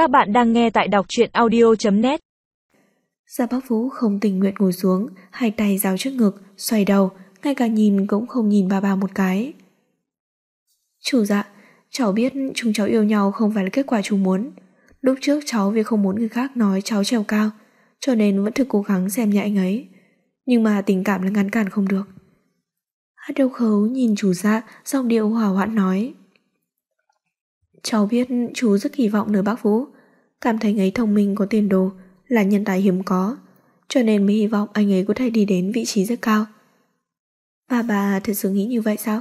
Các bạn đang nghe tại đọc truyện audio.net Gia Bắc Vũ không tình nguyện ngồi xuống, hai tay giao trước ngực, xoay đầu, ngay cả nhìn cũng không nhìn bà bà một cái. Chủ dạ, cháu biết chúng cháu yêu nhau không phải là kết quả chú muốn. Lúc trước cháu vì không muốn người khác nói cháu trèo cao, cho nên vẫn thực cố gắng xem nhẹ anh ấy. Nhưng mà tình cảm là ngăn cản không được. Hát đầu khấu nhìn chủ dạ, giọng điệu hòa hoãn nói. Cháu biết chú rất kỳ vọng nơi bác Vũ, cảm thấy anh ấy thông minh có tiền đồ, là nhân tài hiếm có, cho nên mới hy vọng anh ấy có thể đi đến vị trí rất cao. Bà bà thật sự nghĩ như vậy sao?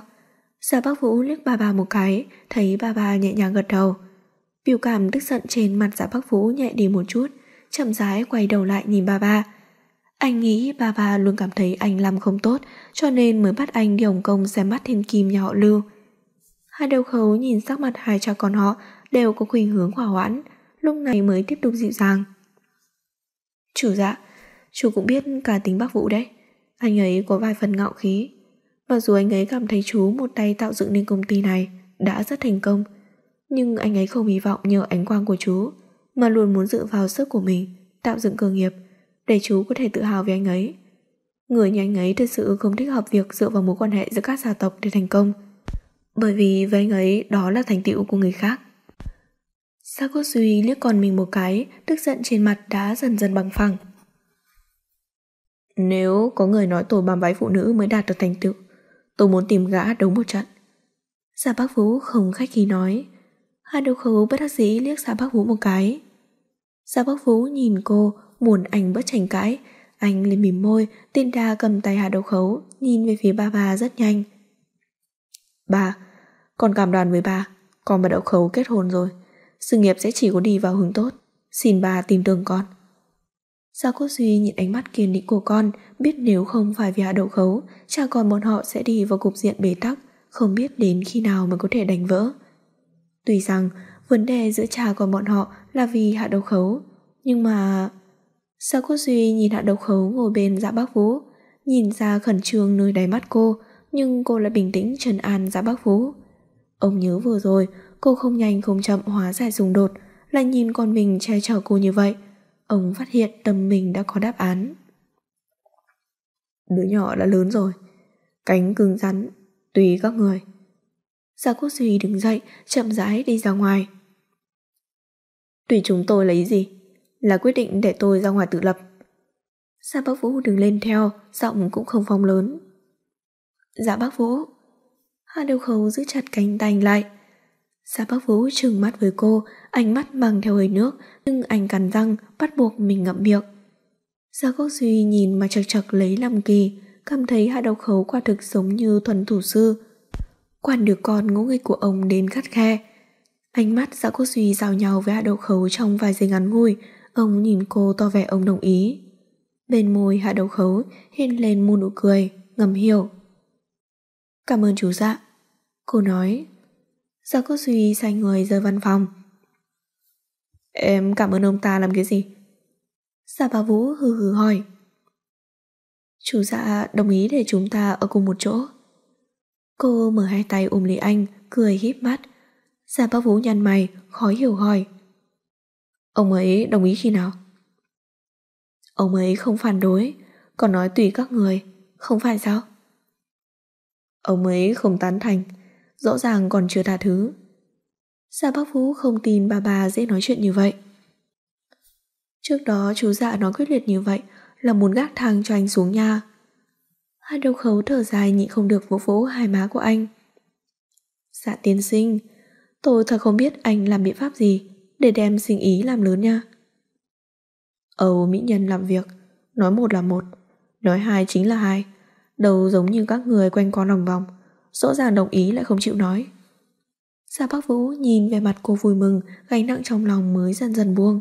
Gia bác Vũ liếc bà bà một cái, thấy bà bà nhẹ nhàng gật đầu. Biểu cảm tức giận trên mặt giả bác Vũ nhẹ đi một chút, chậm rãi quay đầu lại nhìn bà bà. Anh nghĩ bà bà luôn cảm thấy anh làm không tốt, cho nên mới bắt anh đi Hồng Kông xem mắt thiên kim nhà họ Lưu. Hai đầu khấu nhìn sắc mặt hai cha con họ đều có khuynh hướng hỏa hoãn, lúc này mới tiếp tục dịu dàng. Chủ dạ, chủ cũng biết cả tính bác Vũ đấy. Anh ấy có vài phần ngạo khí. Mặc dù anh ấy cảm thấy chú một tay tạo dựng nên công ty này đã rất thành công, nhưng anh ấy không hy vọng nhờ ánh quang của chú, mà luôn muốn dựa vào sức của mình tạo dựng cơ nghiệp để chú có thể tự hào về anh ấy. Người như anh ấy thật sự không thích hợp việc dựa vào mối quan hệ giữa các gia tộc để thành công. Bởi vì với anh ấy đó là thành tựu của người khác. Sako liếc còn mình một cái, tức giận trên mặt đã dần dần bằng phẳng. Nếu có người nói tôi bám váy phụ nữ mới đạt được thành tựu, tôi muốn tìm gã đấu một trận. Giả Bác Vũ không khách khí nói. Hai đầu khấu bất đắc dĩ liếc giả Bác Vũ một cái. Giả Bác Vũ nhìn cô, muốn anh bất tranh cãi. Anh lên mỉm môi, tiên đa cầm tay Hà Đầu Khấu, nhìn về phía ba bà rất nhanh. Bà, con cảm đoàn với bà, con và Đậu Khấu kết hôn rồi. Sự nghiệp sẽ chỉ có đi vào hướng tốt. Xin bà tin tưởng con. Gia cô Duy nhìn ánh mắt kiên định của con, biết nếu không phải vì hạ đậu khấu, cha con bọn họ sẽ đi vào cục diện bế tắc, không biết đến khi nào mới có thể đánh vỡ. Tuy rằng vấn đề giữa cha con bọn họ là vì hạ đậu khấu, nhưng mà... Gia cô Duy nhìn hạ đậu khấu ngồi bên dạ bác Vũ, nhìn ra khẩn trương nơi đáy mắt cô, nhưng cô lại bình tĩnh trần an dạ bác Vũ. Ông nhớ vừa rồi, cô không nhanh không chậm hóa giải xung đột, lại nhìn con mình che chở cô như vậy. Ông phát hiện tâm mình đã có đáp án. Đứa nhỏ đã lớn rồi, cánh cứng rắn, tùy các người. Gia Quốc Duy đứng dậy, chậm rãi đi ra ngoài. Tùy chúng tôi lấy gì? Là quyết định để tôi ra ngoài tự lập. Gia Bác Vũ đứng lên theo, giọng cũng không phong lớn. Dạ bác Vũ. Hạ đầu khấu giữ chặt cánh tay anh lại. Giả bác Vũ trừng mắt với cô, ánh mắt mang theo hơi nước, nhưng anh cắn răng, bắt buộc mình ngậm miệng. Gia Quốc Duy nhìn mà chật chật lấy làm kỳ, cảm thấy hạ đầu khấu quả thực giống như thuần thủ sư. Quản được con ngỗ nghịch của ông đến khắt khe. Ánh mắt giả Quốc Duy giao nhau với hạ đầu khấu trong vài giây ngắn ngủi, ông nhìn cô to vẻ ông đồng ý. Bên môi hạ đầu khấu hiện lên một nụ cười, ngầm hiểu. Cảm ơn chú dạ. Cô nói. Dạ Giáo cô suy xoay người rời văn phòng. Em cảm ơn ông ta làm cái gì? Giả bà Vũ hừ hừ hỏi. Chú dạ đồng ý để chúng ta ở cùng một chỗ. Cô mở hai tay ôm lấy anh, cười híp mắt. Giả bà Vũ nhăn mày, khó hiểu hỏi. Ông ấy đồng ý khi nào? Ông ấy không phản đối, còn nói tùy các người, không phải sao? Ông ấy không tán thành, rõ ràng còn chưa tha thứ. Dạ bác Vũ không tin bà bà dễ nói chuyện như vậy. Trước đó chú dạ nói quyết liệt như vậy là muốn gác thang cho anh xuống nhà. Hai đầu khấu thở dài nhịn không được vỗ vỗ hai má của anh. Dạ tiên sinh, tôi thật không biết anh làm biện pháp gì để đem sinh ý làm lớn nha. Âu mỹ nhân làm việc, nói một là một, nói hai chính là hai đầu giống như các người quanh co lòng vòng, rõ ràng đồng ý lại không chịu nói. Gia Bắc Vũ nhìn về mặt cô vui mừng, gánh nặng trong lòng mới dần dần buông.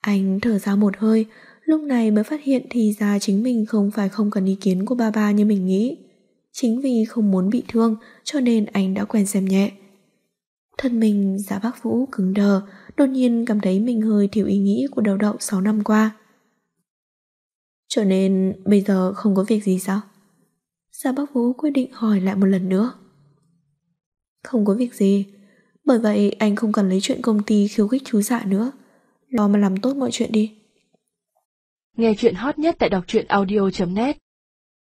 Anh thở ra một hơi, lúc này mới phát hiện thì ra chính mình không phải không cần ý kiến của ba ba như mình nghĩ. Chính vì không muốn bị thương cho nên anh đã quen xem nhẹ. Thân mình Gia Bắc Vũ cứng đờ, đột nhiên cảm thấy mình hơi thiếu ý nghĩ của đầu đậu 6 năm qua. Cho nên bây giờ không có việc gì sao? Gia Bắc Vũ quyết định hỏi lại một lần nữa. Không có việc gì, Bởi vậy anh không cần lấy chuyện công ty khiêu khích chú dạ nữa. Lo mà làm tốt mọi chuyện đi. Nghe chuyện hot nhất tại đọc truyện audio.net